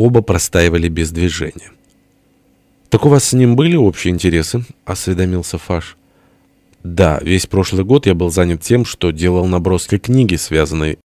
Оба простаивали без движения. «Так у вас с ним были общие интересы?» — осведомился Фаш. «Да, весь прошлый год я был занят тем, что делал наброски книги, связанной